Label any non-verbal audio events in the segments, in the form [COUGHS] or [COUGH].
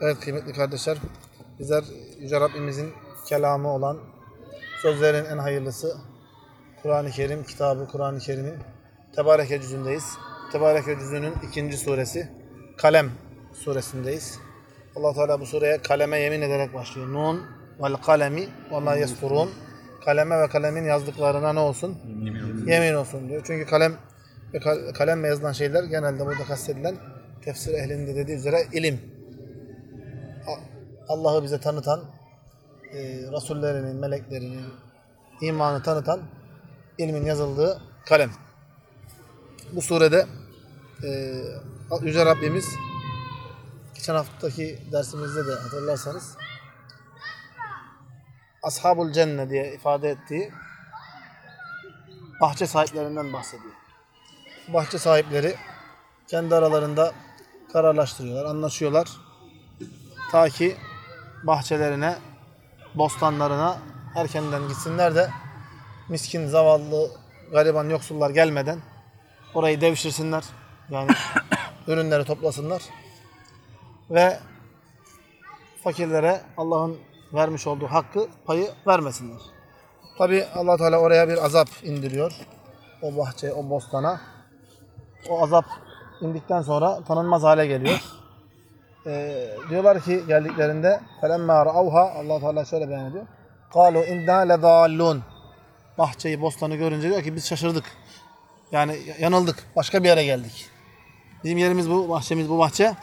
Evet kıymetli kardeşler, bizler Yüce Rabbimizin kelamı olan sözlerin en hayırlısı Kur'an-ı Kerim, kitabı Kur'an-ı Kerim'in Tebareke cüzündeyiz. Tebareke cüzünün ikinci suresi Kalem suresindeyiz. allah Teala bu sureye kaleme yemin ederek başlıyor. Nun vel kalemi ve ma yesturun. Kaleme ve kalemin yazdıklarına ne olsun? Yemin olsun diyor. Çünkü kalem ve kal- kalemle yazılan şeyler genelde burada kastedilen tefsir ehlinde dediği üzere ilim. Allah'ı bize tanıtan, e, Resullerinin, meleklerinin imanı tanıtan ilmin yazıldığı kalem. Bu surede e, Yüce Rabbimiz geçen haftaki dersimizde de hatırlarsanız Ashabul Cenne diye ifade ettiği bahçe sahiplerinden bahsediyor. Bahçe sahipleri kendi aralarında kararlaştırıyorlar, anlaşıyorlar. Ta ki bahçelerine, bostanlarına erkenden gitsinler de miskin, zavallı, gariban, yoksullar gelmeden orayı devşirsinler. Yani [COUGHS] ürünleri toplasınlar. Ve fakirlere Allah'ın vermiş olduğu hakkı, payı vermesinler. Tabi allah Teala oraya bir azap indiriyor. O bahçe, o bostana. O azap indikten sonra tanınmaz hale geliyor Ee, diyorlar ki geldiklerinde فَلَمَّا رَأَوْهَا allah Teala şöyle beyan ediyor. قَالُوا اِنَّا لَضَالُّونَ Bahçeyi, bostanı görünce diyor ki biz şaşırdık. Yani yanıldık. Başka bir yere geldik. Bizim yerimiz bu, bahçemiz bu bahçe.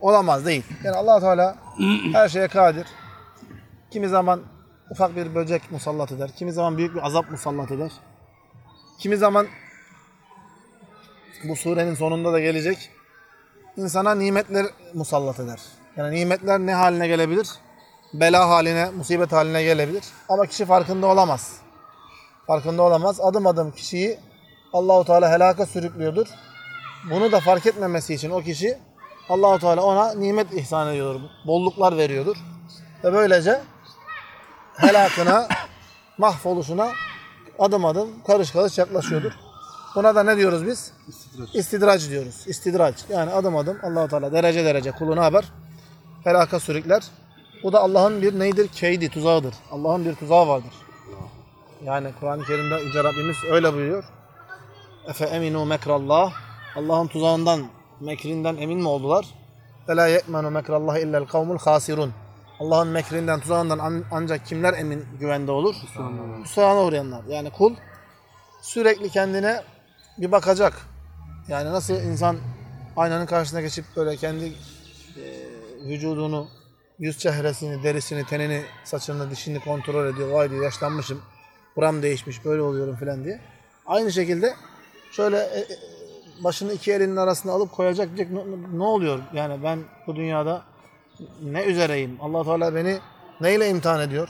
Olamaz değil. Yani allah Teala her şeye kadir. Kimi zaman ufak bir böcek musallat eder. Kimi zaman büyük bir azap musallat eder. Kimi zaman bu surenin sonunda da gelecek insana nimetler musallat eder. Yani nimetler ne haline gelebilir? Bela haline, musibet haline gelebilir. Ama kişi farkında olamaz. Farkında olamaz. Adım adım kişiyi Allahu Teala helaka sürüklüyordur. Bunu da fark etmemesi için o kişi Allahu Teala ona nimet ihsan ediyordur. Bolluklar veriyordur. Ve böylece helakına, [COUGHS] mahvoluşuna adım adım karış karış yaklaşıyordur. Buna da ne diyoruz biz? İstidraç. İstidraç diyoruz. İstidraç. Yani adım adım Allahu Teala derece derece kulu ne yapar? Helaka sürükler. Bu da Allah'ın bir neydir? Keydi, tuzağıdır. Allah'ın bir tuzağı vardır. Yani Kur'an-ı Kerim'de Yüce Rabbimiz öyle buyuruyor. Efe eminu mekrallah. Allah'ın tuzağından, mekrinden emin mi oldular? Ve la ye'menu mekrallahi illel kavmul hasirun. Allah'ın mekrinden, tuzağından an- ancak kimler emin güvende olur? Hüsrana uğrayanlar. Yani kul sürekli kendine bir bakacak. Yani nasıl insan aynanın karşısına geçip böyle kendi e, vücudunu, yüz çehresini, derisini, tenini, saçını, dişini kontrol ediyor. Vay diyor yaşlanmışım, buram değişmiş, böyle oluyorum falan diye. Aynı şekilde şöyle e, e, başını iki elinin arasına alıp koyacak diyecek ne, ne oluyor? Yani ben bu dünyada ne üzereyim? allah Teala beni neyle imtihan ediyor?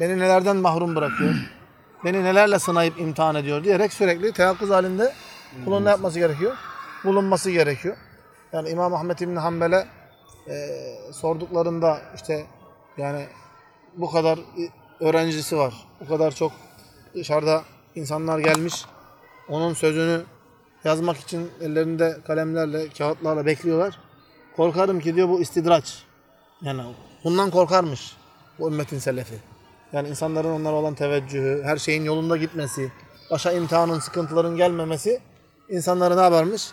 Beni nelerden mahrum bırakıyor? Beni nelerle sınayıp imtihan ediyor diyerek sürekli teyakkuz halinde kulun ne yapması gerekiyor? Bulunması gerekiyor. Yani İmam Ahmet İbni Hanbel'e e, sorduklarında işte yani bu kadar öğrencisi var. Bu kadar çok dışarıda insanlar gelmiş. Onun sözünü yazmak için ellerinde kalemlerle, kağıtlarla bekliyorlar. Korkarım ki diyor bu istidraç. Yani bundan korkarmış bu ümmetin selefi. Yani insanların onlara olan teveccühü, her şeyin yolunda gitmesi, başa imtihanın, sıkıntıların gelmemesi insanları ne yaparmış?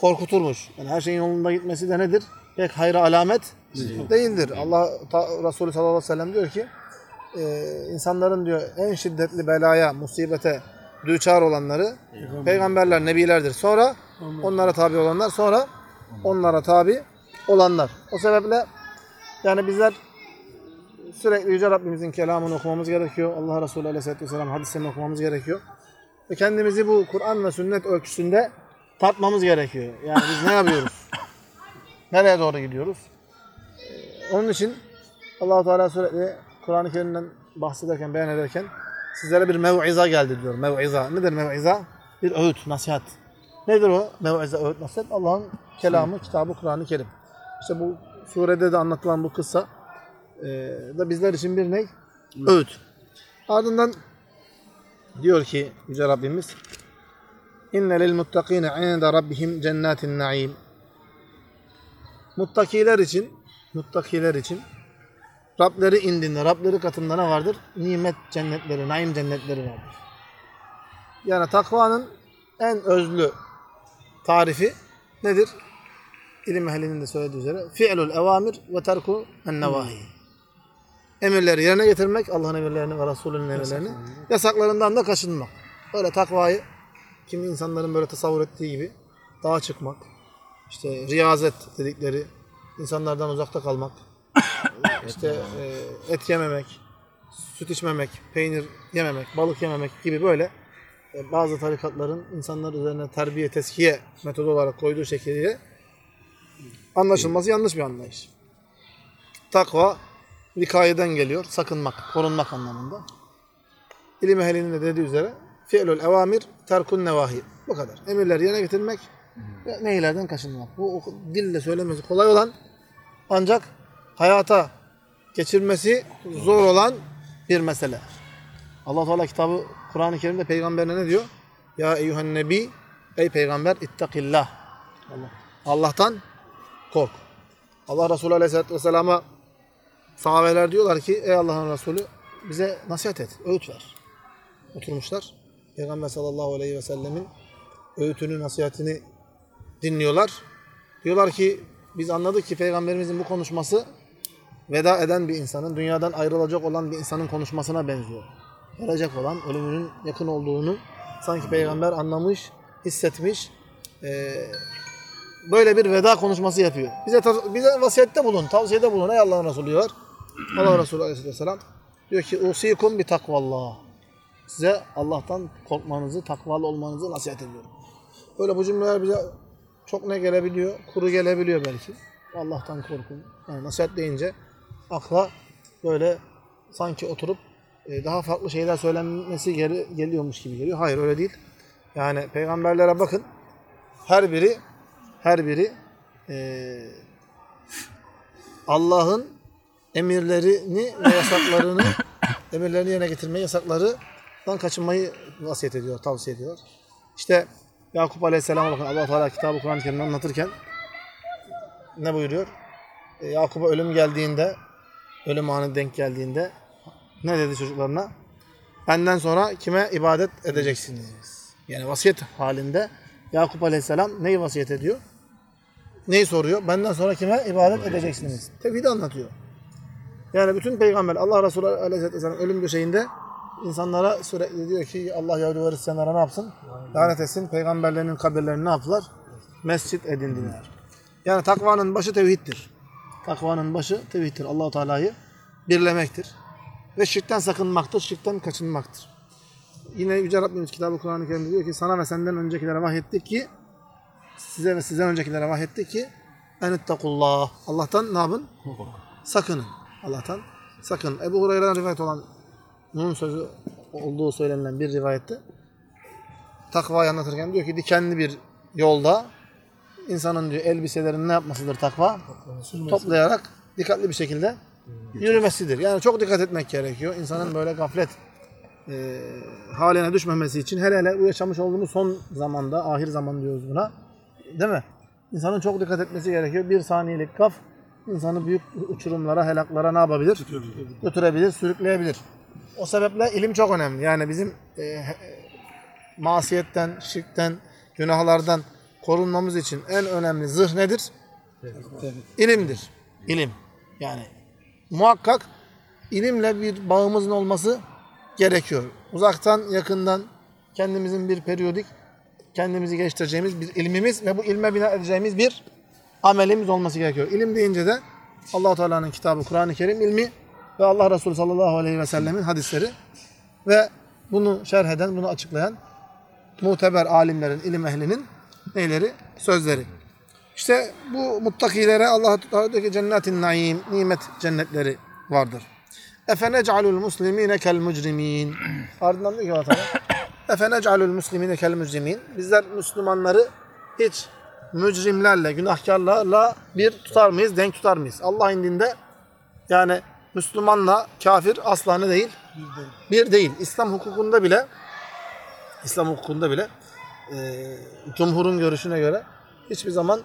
Korkuturmuş. Yani her şeyin yolunda gitmesi de nedir? Pek hayra alamet değildir. Allah Resulü sallallahu aleyhi ve sellem diyor ki e, insanların diyor en şiddetli belaya, musibete düçar olanları peygamberler, nebilerdir. Sonra onlara tabi olanlar, sonra onlara tabi olanlar. O sebeple yani bizler sürekli Yüce Rabbimizin kelamını okumamız gerekiyor. Allah Resulü Aleyhisselatü Vesselam hadislerini okumamız gerekiyor. Ve kendimizi bu Kur'an ve sünnet ölçüsünde tartmamız gerekiyor. Yani biz ne yapıyoruz? [LAUGHS] Nereye doğru gidiyoruz? Ee, Onun için allah Teala sürekli Kur'an-ı Kerim'den bahsederken, beyan ederken sizlere bir mev'iza geldi diyor. Mev'iza. Nedir mev'iza? Bir öğüt, nasihat. Nedir o mev'iza, öğüt, nasihat? Allah'ın kelamı, kitabı Kur'an-ı Kerim. İşte bu surede de anlatılan bu kıssa e, da bizler için bir ne? Öğüt. Ardından diyor ki Yüce Rabbimiz İnne lil muttakine inde rabbihim cennetin naim Muttakiler için muttakiler için Rableri indinde, Rableri katında ne vardır? Nimet cennetleri, naim cennetleri vardır. Yani takvanın en özlü tarifi nedir? İlim ehlinin de söylediği üzere fi'lul evamir ve terku en nevahi. Emirleri yerine getirmek, Allah'ın emirlerini ve Resulünün emirlerini, yasaklarından da kaçınmak. Öyle takvayı kimi insanların böyle tasavvur ettiği gibi dağa çıkmak, işte riyazet dedikleri, insanlardan uzakta kalmak, [COUGHS] işte e, et yememek, süt içmemek, peynir yememek, balık yememek gibi böyle e, bazı tarikatların insanlar üzerine terbiye, teskiye metodu olarak koyduğu şekliyle anlaşılması yanlış bir anlayış. Takva vikayeden geliyor, sakınmak, korunmak anlamında. İlim ehlinin de dediği üzere fi'lül evamir terkun nevahi. Bu kadar. Emirleri yerine getirmek ve neylerden kaçınmak. Bu dille söylemesi kolay olan ancak hayata geçirmesi zor olan bir mesele. Allah Teala kitabı Kur'an-ı Kerim'de peygamberine ne diyor? Ya eyyühen nebi ey peygamber ittakillah. Allah. Allah'tan kork. Allah Resulü Aleyhisselatü Vesselam'a sahabeler diyorlar ki ey Allah'ın Resulü bize nasihat et, öğüt ver. Oturmuşlar. Peygamber sallallahu aleyhi ve sellemin öğütünü, nasihatini dinliyorlar. Diyorlar ki biz anladık ki peygamberimizin bu konuşması veda eden bir insanın, dünyadan ayrılacak olan bir insanın konuşmasına benziyor. Gelecek olan, ölümünün yakın olduğunu sanki peygamber anlamış, hissetmiş. Ee, böyle bir veda konuşması yapıyor. Bize bize vasiyette bulun, tavsiyede bulun ey Allah'ın Resulü diyor. Allah Resulü Aleyhisselam diyor ki usikum bi takvallah. Size Allah'tan korkmanızı, takvalı olmanızı nasihat ediyorum. Böyle bu cümleler bize çok ne gelebiliyor? Kuru gelebiliyor belki. Allah'tan korkun. Yani nasihat deyince akla böyle sanki oturup e, daha farklı şeyler söylenmesi geliyormuş gibi geliyor. Hayır öyle değil. Yani peygamberlere bakın. Her biri her biri e, Allah'ın emirlerini ve yasaklarını [COUGHS] emirlerini yerine getirmeyi, yasaklarından kaçınmayı vasiyet ediyor, tavsiye ediyor. İşte Yakup Aleyhisselam'a bakın Allah Teala kitabı Kur'an-ı Kerim'de anlatırken ne buyuruyor? E, Yakup'a ölüm geldiğinde, ölüm anı denk geldiğinde ne dedi çocuklarına? Benden sonra kime ibadet edeceksiniz? Yani vasiyet halinde Yakup Aleyhisselam neyi vasiyet ediyor? Neyi soruyor? Benden sonra kime ibadet edeceksiniz? Tevhidi anlatıyor. Yani bütün peygamber Allah Resulü Aleyhisselatü Vesselam ölüm döşeğinde insanlara sürekli diyor ki Allah Yahudi ve Hristiyanlara ne yapsın? Lanet etsin. Peygamberlerinin kabirlerini ne yaptılar? Mescit edindiler. Yani takvanın başı tevhiddir. Takvanın başı tevhiddir. Allahu Teala'yı birlemektir. Ve şirkten sakınmaktır, şirkten kaçınmaktır. Yine Yüce Rabbimiz kitabı Kur'an-ı Kerim'de diyor ki sana ve senden öncekilere vahyettik ki size ve sizden öncekilere vahyettik ki enittakullah. Allah'tan ne yapın? Sakının. Allah'tan sakın. Ebu Hureyre'den rivayet olan Nuh'un sözü olduğu söylenilen bir rivayette takvayı anlatırken diyor ki dikenli bir yolda insanın diyor elbiselerini ne yapmasıdır takva? Toplayarak dikkatli bir şekilde yürümesidir. Yani çok dikkat etmek gerekiyor. İnsanın böyle gaflet e, haline düşmemesi için hele hele bu yaşamış olduğumuz son zamanda, ahir zaman diyoruz buna. Değil mi? İnsanın çok dikkat etmesi gerekiyor. Bir saniyelik gaf insanı büyük uçurumlara, helaklara ne yapabilir? Götürebilir, sürükleyebilir. O sebeple ilim çok önemli. Yani bizim e, masiyetten, şirkten, günahlardan korunmamız için en önemli zırh nedir? İlimdir. İlim. Yani muhakkak ilimle bir bağımızın olması gerekiyor. Uzaktan, yakından kendimizin bir periyodik kendimizi geliştireceğimiz bir ilmimiz ve bu ilme bina edeceğimiz bir amelimiz olması gerekiyor. İlim deyince de allah Teala'nın kitabı Kur'an-ı Kerim ilmi ve Allah Resulü sallallahu aleyhi ve sellemin hadisleri ve bunu şerh eden, bunu açıklayan muteber alimlerin, ilim ehlinin neyleri? Sözleri. İşte bu muttakilere Allah Teala diyor ki cennetin naim, nimet cennetleri vardır. Efenec'alul muslimine kel mücrimin. Ardından diyor ki Allah Teala muslimine kel mücrimin. Bizler Müslümanları hiç mücrimlerle, günahkarlarla bir tutar mıyız, denk tutar mıyız? Allah indinde yani Müslümanla kafir asla ne değil? Bir değil. İslam hukukunda bile İslam hukukunda bile e, cumhurun görüşüne göre hiçbir zaman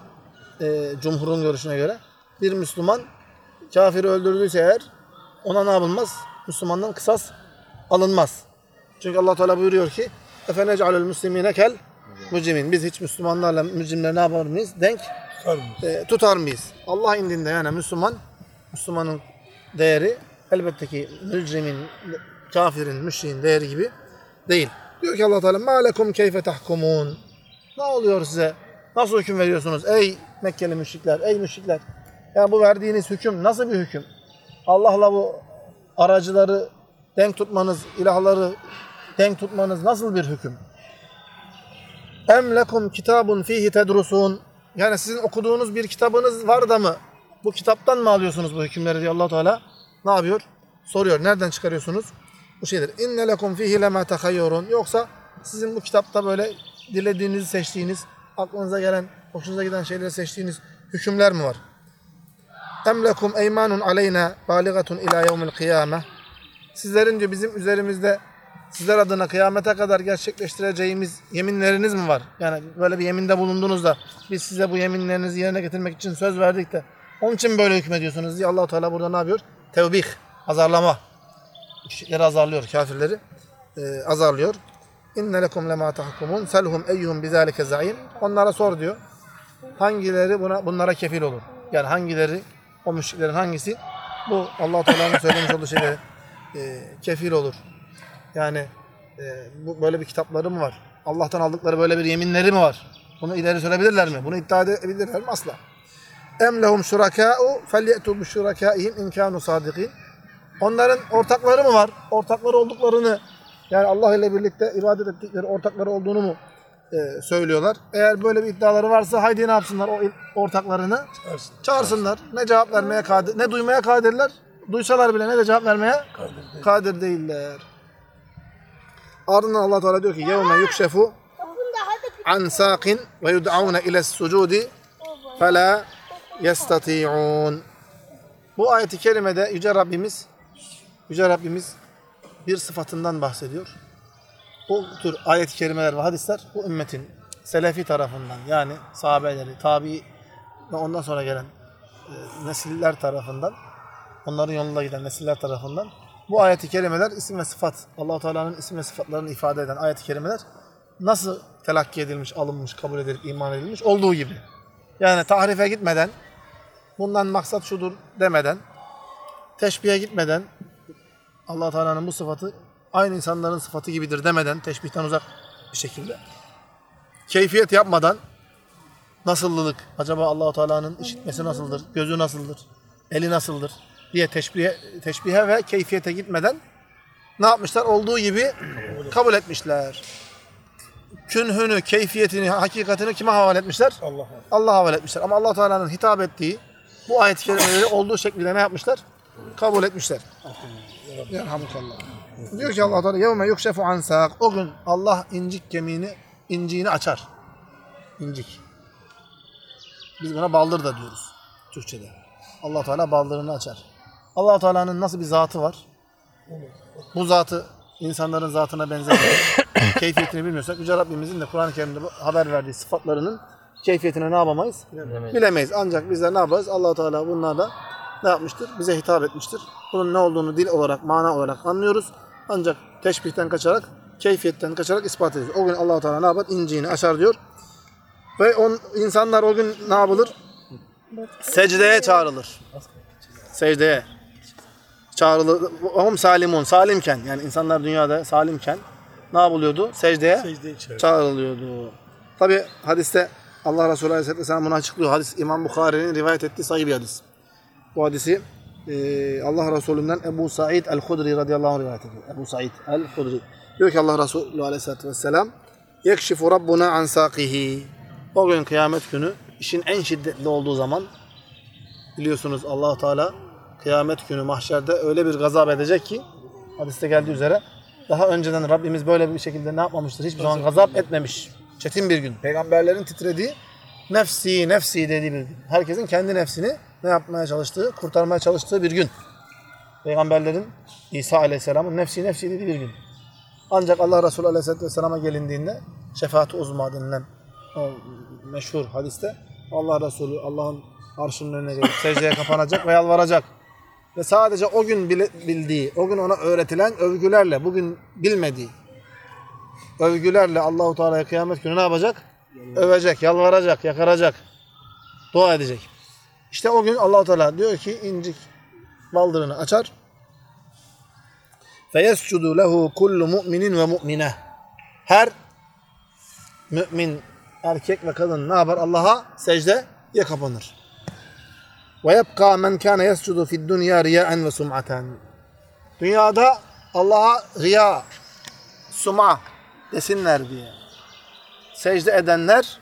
e, cumhurun görüşüne göre bir Müslüman kafiri öldürdüyse eğer ona ne yapılmaz? Müslümandan kısas alınmaz. Çünkü Allah Teala buyuruyor ki efenecalül müslimine kel mücrimin. Biz hiç Müslümanlarla mücrimleri ne yapar mıyız? Denk Tutar mıyız? e, tutar mıyız? Allah indinde yani Müslüman, Müslümanın değeri elbette ki mücrimin, kafirin, müşriğin değeri gibi değil. Diyor ki Allah Teala ma lekum keyfe tahkumun. Ne oluyor size? Nasıl hüküm veriyorsunuz ey Mekkeli müşrikler, ey müşrikler? Yani bu verdiğiniz hüküm nasıl bir hüküm? Allah'la bu aracıları denk tutmanız, ilahları denk tutmanız nasıl bir hüküm? Em lekum kitabun fihi tedrusun. Yani sizin okuduğunuz bir kitabınız var da mı? Bu kitaptan mı alıyorsunuz bu hükümleri diye allah Teala ne yapıyor? Soruyor. Nereden çıkarıyorsunuz? Bu şeydir. İnne lekum fihi lema tehayyurun. Yoksa sizin bu kitapta böyle dilediğinizi seçtiğiniz, aklınıza gelen, hoşunuza giden şeyleri seçtiğiniz hükümler mi var? Em lekum eymanun aleyna baligatun ila yevmil kıyame. Sizlerin diyor bizim üzerimizde sizler adına kıyamete kadar gerçekleştireceğimiz yeminleriniz mi var? Yani böyle bir yeminde bulundunuz da biz size bu yeminlerinizi yerine getirmek için söz verdik de onun için böyle hükmediyorsunuz diye Allah Teala burada ne yapıyor? Tevbih, azarlama. Kişileri azarlıyor, kafirleri e, azarlıyor. İnne lekum lema tahkumun selhum eyyuhum bizalike zaim. Onlara sor diyor. Hangileri buna bunlara kefil olur? Yani hangileri o müşriklerin hangisi bu Allah Teala'nın söylemiş olduğu şeylere e, kefil olur? Yani e, bu böyle bir kitapları mı var? Allah'tan aldıkları böyle bir yeminleri mi var? Bunu ileri sürebilirler mi? Bunu iddia edebilirler mi? Asla. Em lehum şurakâ'u felye'tu bi şurakâihim in kânû sâdikîn. Onların ortakları mı var? Ortakları olduklarını yani Allah ile birlikte ibadet ettikleri ortakları olduğunu mu e, söylüyorlar? Eğer böyle bir iddiaları varsa haydi ne yapsınlar o ortaklarını? Çağırsın. Çağırsınlar. Ne cevap vermeye kadir, ne duymaya kadirler. Duysalar bile ne de cevap vermeye Kadir değil. kadir değiller. Ardından Allah Teala diyor ki yevme yukşefu an saqin ve yud'aune ile sucudi fela yestati'un. Bu ayeti kerimede Yüce Rabbimiz Yüce Rabbimiz bir sıfatından bahsediyor. Bu tür ayet-i kerimeler ve hadisler bu ümmetin selefi tarafından yani sahabeleri, tabi ve ondan sonra gelen e, nesiller tarafından onların yolunda giden nesiller tarafından bu ayet-i kerimeler isim ve sıfat Allahu Teala'nın isim ve sıfatlarını ifade eden ayet-i kerimeler nasıl telakki edilmiş, alınmış, kabul edilip iman edilmiş olduğu gibi. Yani tahrife gitmeden bundan maksat şudur demeden teşbihe gitmeden allah Teala'nın bu sıfatı aynı insanların sıfatı gibidir demeden teşbihten uzak bir şekilde keyfiyet yapmadan nasıllılık acaba Allahu Teala'nın işitmesi nasıldır, gözü nasıldır, eli nasıldır diye teşbihe, teşbihe ve keyfiyete gitmeden ne yapmışlar? Olduğu gibi kabul etmişler. Künhünü, keyfiyetini, hakikatini kime havale etmişler? Allah'a. Allah'a havale etmişler. Ama Allah Teala'nın hitap ettiği bu ayet-i kerimeleri olduğu şekilde ne yapmışlar? Kabul etmişler. Yerhamukallah. Diyor ki Allah Teala yevme yukşefu an saq. O gün Allah incik kemiğini, inciğini açar. İncik. Biz buna baldır da diyoruz Türkçede. Allah Teala baldırını açar. Allah Teala'nın nasıl bir zatı var? Bu zatı insanların zatına benzemiyor. [COUGHS] Keyfiyetini bilmiyorsak Yüce Rabbimizin de Kur'an-ı Kerim'de haber verdiği sıfatlarının keyfiyetini ne yapamayız? Bilemeyiz. Ancak bizler ne yaparız? allah Teala bunlarla ne yapmıştır? Bize hitap etmiştir. Bunun ne olduğunu dil olarak, mana olarak anlıyoruz. Ancak teşbihten kaçarak, keyfiyetten kaçarak ispat ediyoruz. O gün allah Teala ne yapar? İnciğini açar diyor. Ve on, insanlar o gün ne yapılır? Secdeye çağrılır. Secdeye çağrılır. Hum salimun. Salimken yani insanlar dünyada salimken ne yapılıyordu? Secdeye Secde içer. çağrılıyordu. Tabi hadiste Allah Resulü Aleyhisselatü Vesselam bunu açıklıyor. Hadis İmam Bukhari'nin rivayet ettiği sahih bir hadis. Bu hadisi e, Allah Resulü'nden Ebu Said el-Hudri radıyallahu anh rivayet ediyor. Ebu Said el-Hudri. Diyor ki Allah Resulü Aleyhisselatü Vesselam Yekşifu Rabbuna an saqihi. O gün kıyamet günü işin en şiddetli olduğu zaman biliyorsunuz allah Teala kıyamet günü mahşerde öyle bir gazap edecek ki hadiste geldiği üzere daha önceden Rabbimiz böyle bir şekilde ne yapmamıştır? Hiçbir zaman gazap etmemiş. Çetin bir gün. Peygamberlerin titrediği nefsi nefsi dediği bir gün. Herkesin kendi nefsini ne yapmaya çalıştığı, kurtarmaya çalıştığı bir gün. Peygamberlerin İsa Aleyhisselam'ın nefsi nefsi dediği bir gün. Ancak Allah Resulü Aleyhisselatü Vesselam'a gelindiğinde şefaat-i uzma denilen o meşhur hadiste Allah Resulü Allah'ın arşının önüne gelip secdeye kapanacak ve yalvaracak. Ve sadece o gün bildiği, o gün ona öğretilen övgülerle, bugün bilmediği övgülerle Allahu Teala'ya kıyamet günü ne yapacak? Övecek, yalvaracak, yakaracak, dua edecek. İşte o gün Allahu Teala diyor ki incik baldırını açar. Feyescudu lehu kullu mu'minin ve mu'mine. Her mümin erkek ve kadın ne yapar? Allah'a secdeye kapanır. Ve yebqa men kana yescudu fid dunya riyaen ve sum'aten. Dünyada Allah'a riya, suma desinler diye. Secde edenler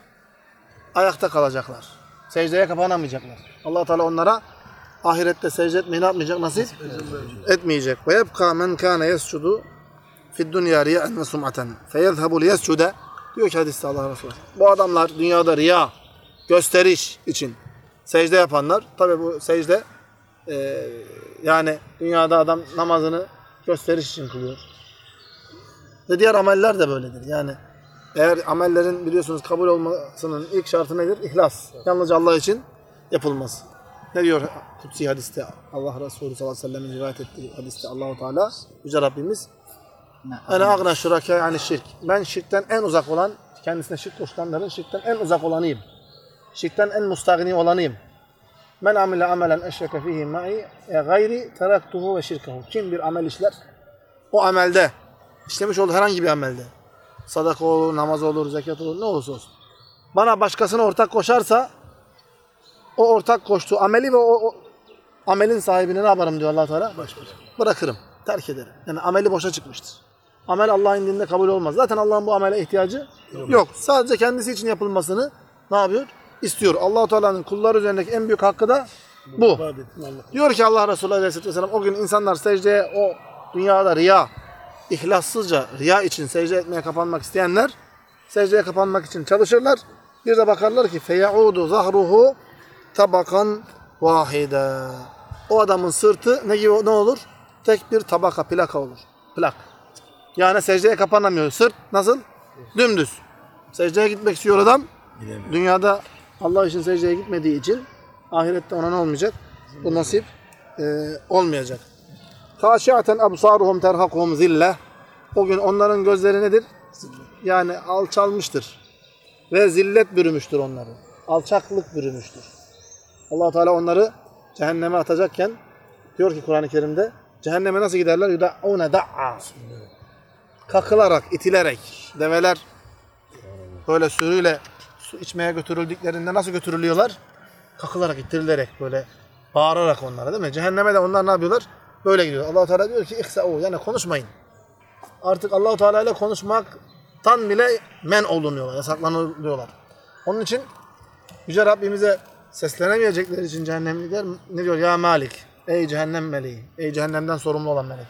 ayakta kalacaklar. Secdeye kapanamayacaklar. Allah Teala onlara ahirette secde etmeyi ne yapmayacak? Nasip etmeyecek. Ve yebqa men kana yescudu fid dunya riyaen ve sum'aten. Feyezhabu liyescude diyor ki hadiste Allah Resulü. Bu adamlar dünyada riya, gösteriş için secde yapanlar. Tabi bu secde e, yani dünyada adam namazını gösteriş için kılıyor. Ve diğer ameller de böyledir. Yani eğer amellerin biliyorsunuz kabul olmasının ilk şartı nedir? İhlas. Yalnızca Allah için yapılması. Ne diyor Kutsi hadiste Allah Resulü sallallahu aleyhi ve sellem'in rivayet ettiği hadiste Allahu Teala Yüce Rabbimiz Ene agna şuraka yani şirk. Ben şirkten en uzak olan, kendisine şirk koşulanların şirkten en uzak olanıyım. Şirkten en mustagni olanıyım. Men amile amelen eşreke fihi ma'i e gayri teraktuhu ve şirkehu. Kim bir amel işler, o amelde, işlemiş olduğu herhangi bir amelde, sadaka olur, namaz olur, zekat olur, ne olursa olsun. Bana başkasına ortak koşarsa, o ortak koştuğu ameli ve o, o amelin sahibini ne yaparım diyor allah Teala? Bırakırım, terk ederim. Yani ameli boşa çıkmıştır. Amel Allah'ın indinde kabul olmaz. Zaten Allah'ın bu amele ihtiyacı yok. Sadece kendisi için yapılmasını ne yapıyor? İstiyor. Allahu Teala'nın kullar üzerindeki en büyük hakkı da bu. Diyor ki Allah Resulü Aleyhisselatü Vesselam o gün insanlar secdeye o dünyada riya, ihlassızca riya için secde etmeye kapanmak isteyenler secdeye kapanmak için çalışırlar. Bir de bakarlar ki feyaudu zahruhu tabakan vahide. O adamın sırtı ne gibi ne olur? Tek bir tabaka, plaka olur. Plak. Yani secdeye kapanamıyor. Sırt nasıl? Dümdüz. Secdeye gitmek istiyor adam. Dünyada Allah için secdeye gitmediği için ahirette ona ne olmayacak? Bu nasip e, olmayacak. Haşiaten absaruhum terhakuhum zille. O gün onların gözleri nedir? Yani alçalmıştır. Ve zillet bürümüştür onları. Alçaklık bürümüştür. allah Teala onları cehenneme atacakken diyor ki Kur'an-ı Kerim'de cehenneme nasıl giderler? Yuda'une da'a. Kakılarak, itilerek. Develer böyle sürüyle su içmeye götürüldüklerinde nasıl götürülüyorlar? Kakılarak, ittirilerek böyle bağırarak onlara değil mi? Cehenneme de onlar ne yapıyorlar? Böyle gidiyor. allah Teala diyor ki ihsa'u yani konuşmayın. Artık Allahu Teala ile konuşmaktan bile men olunuyorlar, yasaklanıyorlar. Onun için Yüce Rabbimize seslenemeyecekleri için cehennemlikler ne diyor? Ya Malik, ey cehennem meleği, ey cehennemden sorumlu olan melek.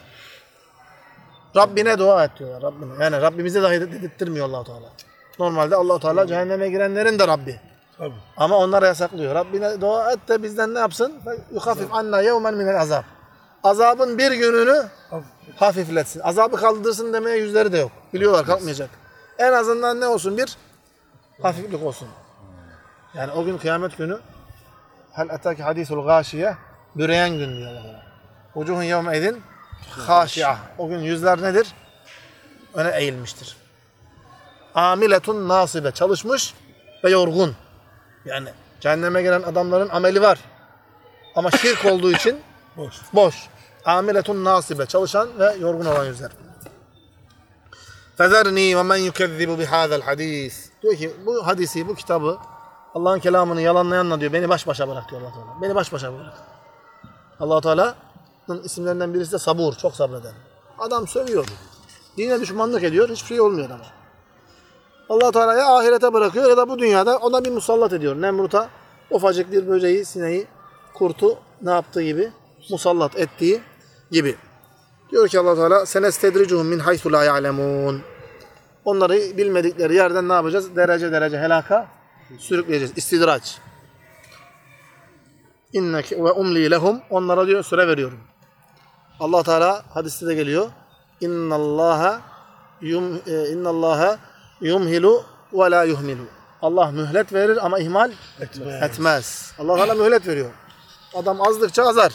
Rabbine dua et diyorlar. Rabbine. Yani Rabbimize dahi dedirtmiyor allah Teala. Normalde allah Teala cehenneme girenlerin de Rabbi. Tabii. Ama onlara yasaklıyor. Rabbine dua et de bizden ne yapsın? Yuhafif anna yevmen minel azab. Azabın bir gününü hafifletsin. Azabı kaldırsın demeye yüzleri de yok. Biliyorlar kalkmayacak. En azından ne olsun? Bir hafiflik olsun. Yani o gün kıyamet günü hel etaki hadisul gâşiye büreyen gün diyor Allah. Vucuhun yevme edin haşi'a. O gün yüzler nedir? Öne eğilmiştir. Amiletun nasibe. Çalışmış ve yorgun. Yani cehenneme giren adamların ameli var. Ama şirk olduğu için [LAUGHS] Boş. boş. Amiletun nasibe. Çalışan ve yorgun olan yüzler. Fezerni ve men yukezzibu bihâzel hadis. Diyor ki bu hadisi, bu kitabı Allah'ın kelamını yalanlayanla diyor beni baş başa bırak diyor Allah Teala. Beni baş başa bırak. Allah Teala'nın isimlerinden birisi de sabur, çok sabreden. Adam sövüyor. Dine düşmanlık ediyor, hiçbir şey olmuyor ama. Allah Teala ya ahirete bırakıyor ya da bu dünyada ona bir musallat ediyor. Nemrut'a ufacık bir böceği, sineği, kurtu ne yaptığı gibi musallat ettiği gibi. Diyor ki Allah Teala senestedricuhum min haythu la ya'lemun. Onları bilmedikleri yerden ne yapacağız? Derece derece helaka sürükleyeceğiz. İstidraç. İnneke ve umli lehum. Onlara diyor süre veriyorum. Allah Teala hadiste de geliyor. İnnallaha yum e, innallaha Yumhilu ve la yuhmilu. Allah mühlet verir ama ihmal etmez. etmez. Allah Teala mühlet veriyor. Adam azdıkça azar.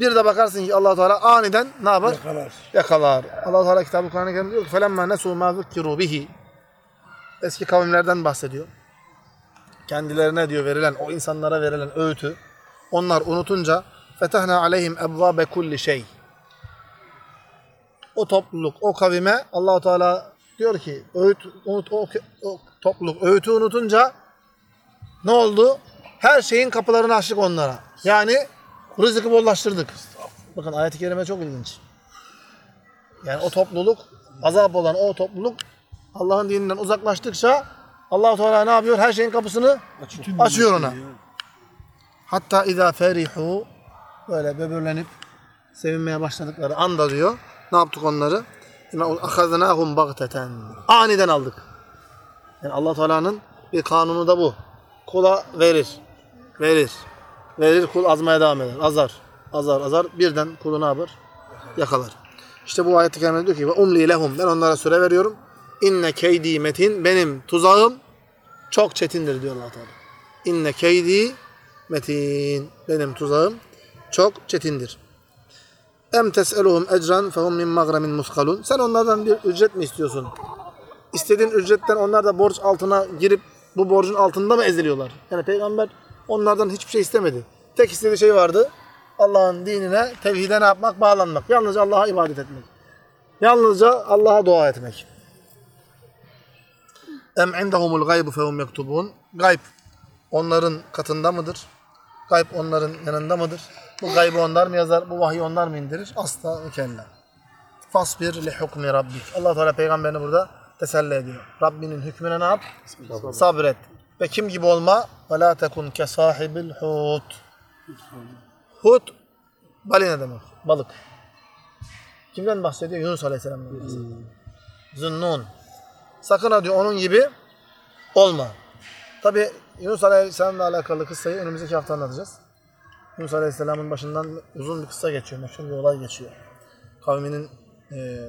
Bir de bakarsın ki Allah Teala aniden ne yapar? Yakalar. Yakalar. Allah Teala kitabı Kur'an-ı Kerim'de diyor ki felemma nesu ma bihi. Eski kavimlerden bahsediyor. Kendilerine diyor verilen, o insanlara verilen öğütü onlar unutunca fetehna aleyhim ebvabe kulli şey. O topluluk, o kavime Allah Teala diyor ki öğüt unut o, o topluluk öğütü unutunca ne oldu? Her şeyin kapılarını açtık onlara. Yani rızkı bollaştırdık. Bakın ayet-i kerime çok ilginç. Yani o topluluk, azap olan o topluluk Allah'ın dininden uzaklaştıkça Allah Teala ne yapıyor? Her şeyin kapısını açıyor ona. Hatta izâ ferihu böyle böbürlenip sevinmeye başladıkları anda diyor. Ne yaptık onları? Ahaznâhum bagteten. Aniden aldık. Yani Allah Teala'nın bir kanunu da bu. Kula verir. Verir. Verir kul azmaya devam eder. Azar. Azar azar. Birden kulu ne yapar? Yakalar. İşte bu ayet-i kerimede diyor ki umli lehum. Ben onlara süre veriyorum. İnne keydi metin. Benim tuzağım çok çetindir diyor Allah Teala. İnne keydi metin. Benim tuzağım çok çetindir. Em tes'eluhum ecran fehum min magramin muskalun. Sen onlardan bir ücret mi istiyorsun? İstediğin ücretten onlar da borç altına girip bu borcun altında mı eziliyorlar? Yani peygamber onlardan hiçbir şey istemedi. Tek istediği şey vardı. Allah'ın dinine, tevhide ne yapmak? Bağlanmak. Yalnızca Allah'a ibadet etmek. Yalnızca Allah'a dua etmek. Em indahumul gaybu fehum yektubun. Gayb onların katında mıdır? Gayb onların yanında mıdır? Bu gaybı onlar mı yazar? Bu vahyi onlar mı indirir? Asla ve kella. Fasbir li hukmi rabbik. Allah Teala peygamberini burada teselli ediyor. Rabbinin hükmüne ne yap? Sabret. Ve kim gibi olma? Ve la tekun ke sahibil hut. Hut balina demek. Balık. Kimden bahsediyor? Yunus Aleyhisselam'dan bahsediyor. Zünnun. Sakın ha diyor onun gibi olma. Tabi Yunus Aleyhisselam'la alakalı kıssayı önümüzdeki hafta anlatacağız. Yunus Aleyhisselam'ın başından uzun bir kıssa geçiyor. Meşhur bir olay geçiyor. Kavminin e,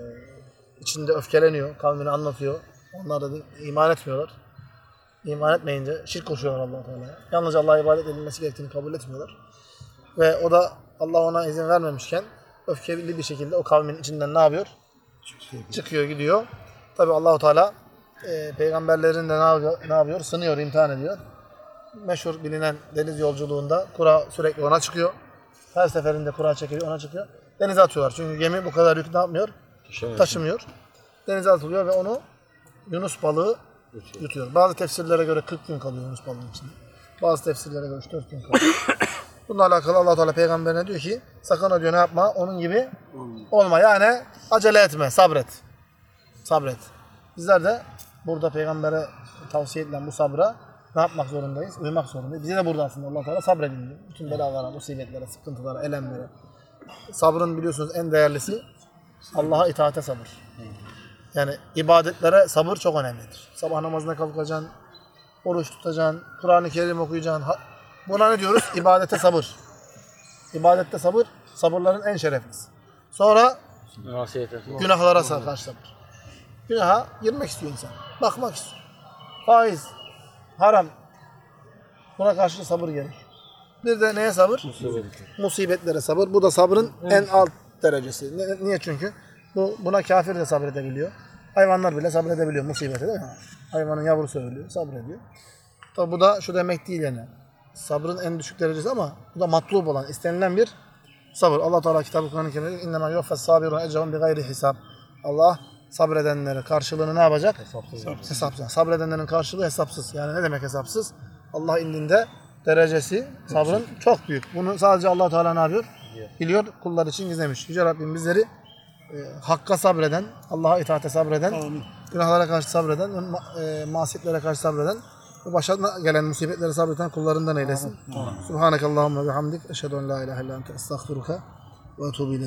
içinde öfkeleniyor. Kavmini anlatıyor. Onlar da iman etmiyorlar. İman etmeyince şirk koşuyorlar allah Teala'ya. Yalnızca Allah'a ibadet edilmesi gerektiğini kabul etmiyorlar. Ve o da Allah ona izin vermemişken öfkeli bir şekilde o kavmin içinden ne yapıyor? Çıkıyor gidiyor. Tabi Allahu Teala e, peygamberlerin de ne yapıyor? ne yapıyor? Sınıyor, imtihan ediyor. Meşhur bilinen deniz yolculuğunda kura sürekli ona çıkıyor. Her seferinde kura çekiliyor, ona çıkıyor. Denize atıyorlar. Çünkü gemi bu kadar yük ne yapmıyor? Taşımıyor. Denize atılıyor ve onu Yunus balığı yutuyor. Bazı tefsirlere göre 40 gün kalıyor Yunus balığının içinde. Bazı tefsirlere göre 4 gün kalıyor. [COUGHS] Bununla alakalı Allah Teala peygamberine diyor ki sakın diyor ne yapma onun gibi olma. Yani acele etme, sabret. Sabret. Bizler de burada peygambere tavsiye edilen bu sabra ne yapmak zorundayız? Uymak zorundayız. Bize de burada aslında Allah Teala sabredin diyor. Bütün belalara, musibetlere, sıkıntılara, elemlere. Sabrın biliyorsunuz en değerlisi Allah'a itaate sabır. Yani ibadetlere sabır çok önemlidir. Sabah namazına kalkacaksın, oruç tutacaksın, Kur'an-ı Kerim okuyacaksın. Buna ne diyoruz? İbadete sabır. İbadette sabır, sabırların en şereflisi. Sonra günahlara karşı sabır. Günaha girmek istiyor insan. Bakmak istiyor. Faiz, haram. Buna karşı sabır gerek. Bir de neye sabır? Musibetlere sabır. Bu da sabrın en alt derecesi. Niye çünkü? Bu, buna kafir de sabredebiliyor. Hayvanlar bile sabredebiliyor musibete değil mi? Hayvanın yavrusu ölüyor, sabrediyor. Tabi bu da şu demek değil yani. Sabrın en düşük derecesi ama bu da matlub olan, istenilen bir sabır. Allah Teala kitabı Kur'an-ı Kerim'de innema yuffes sabirun ecrahum bi gayri hisab. Allah sabredenlere karşılığını ne yapacak? Hesapsız. Hesapsız. Sabredenlerin karşılığı hesapsız. Yani ne demek hesapsız? Allah indinde derecesi sabrın çok büyük. Bunu sadece Allah Teala ne yapıyor? Biliyor. Kullar için gizlemiş. Yüce Rabbim bizleri e, hakka sabreden, Allah'a itaate sabreden, günahlara karşı sabreden, ma- e, masiyetlere karşı sabreden ve başına gelen musibetlere sabreden kullarından eylesin. Subhanakallahumma ve hamdik. Eşhedü en la ilahe illa ente estağfiruka ve ileyk.